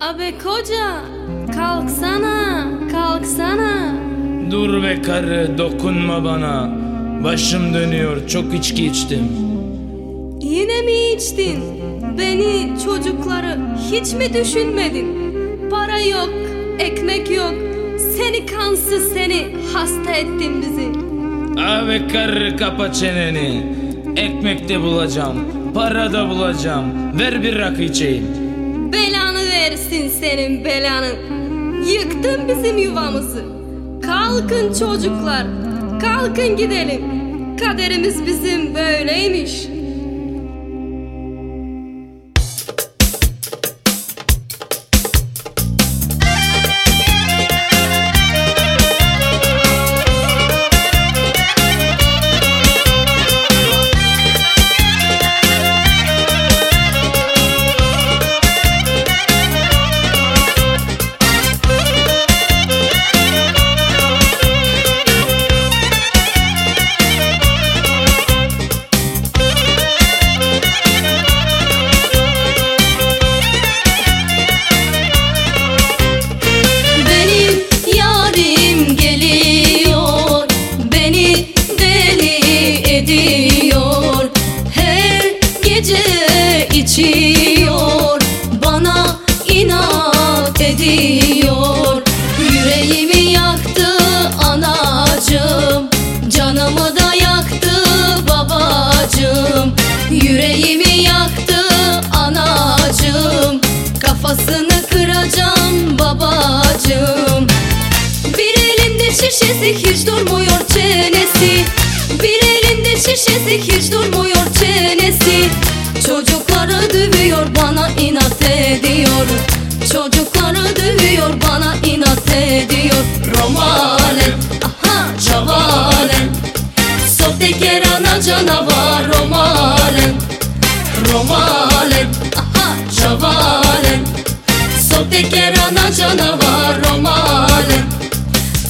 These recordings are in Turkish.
Abi koca kalksana kalksana Dur be karı dokunma bana Başım dönüyor çok içki içtim Yine mi içtin? Beni çocukları hiç mi düşünmedin? Para yok, ekmek yok. Seni kansız seni hasta ettin bizi. Abi karı kapa çeneni Ekmek de bulacağım Para da bulacağım Ver bir rakı içeyim Belanı versin senin belanı. Yıktın bizim yuvamızı. Kalkın çocuklar, kalkın gidelim. Kaderimiz bizim böyleymiş. İnat ediyor Yüreğimi yaktı anacım Canımı da yaktı babacım Yüreğimi yaktı anacım Kafasını kıracağım babacım Bir elinde şişesi hiç durmuyor çenesi. Bir elinde şişesi hiç durmuyor çenesi. Çocukları dövüyor bana inat ediyor Çocukları dövüyor bana inat ediyor. Romalen, aha çavalen Softeker ana canavar Romalen Romalen, aha çavalen Softeker ana canavar Romalen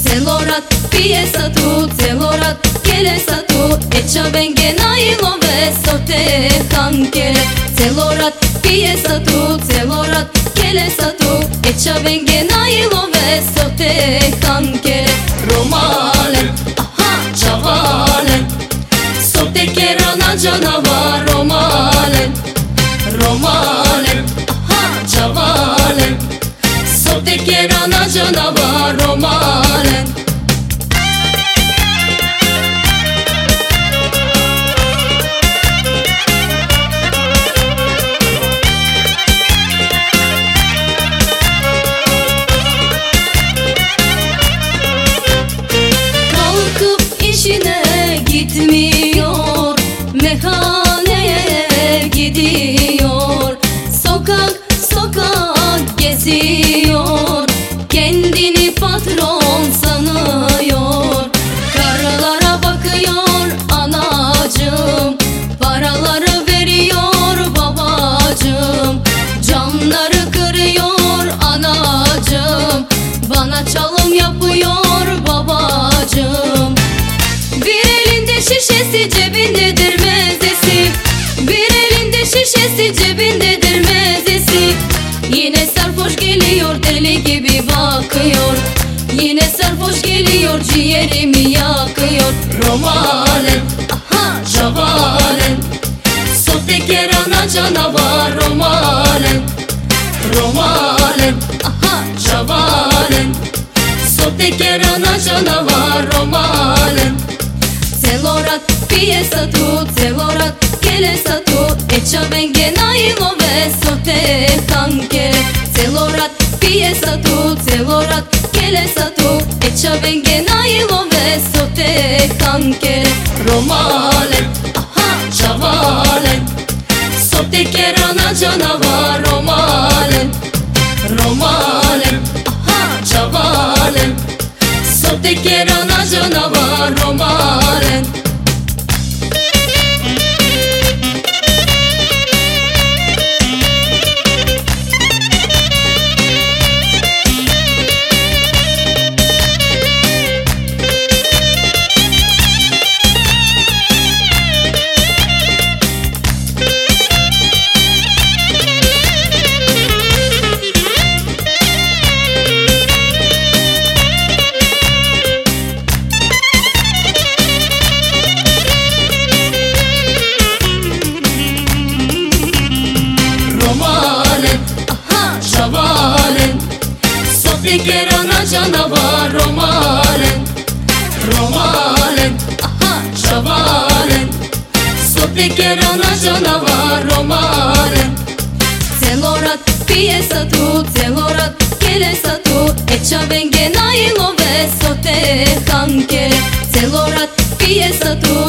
Celorat piesa tu, celorat kelesa tu Echa vengen ailo veso te hankere Celorat piesa tu, celorat kelesa tu Echa vengen ailo veso te hankere Romalen, aha çavalen Softeker ana canavar Romalen Romalen, aha çavalen Softeker ana canavar Romalen babacım Bir elinde şişesi cebindedir mezesi Bir elinde şişesi cebindedir mezesi Yine sarhoş geliyor deli gibi bakıyor. Yine sarhoş geliyor ciğerimi yakıyor. Romalen, aha çavalen Softeker ana canavar Romalen Romalen, aha celorat kelesa tu Echa vengen ailo veso te hankere Celorat piesa tu, celorat kelesa tu Echa vengen ailo veso te hankere Romalen, aha çavalen Softeker ana canavar Romalen Romalen Aha Şavalen Sotekerana Janava Romalen. Celorat pjesa tu Celorat kelesa tu Eça venge najlove Sote hanke Celorat pjesa tu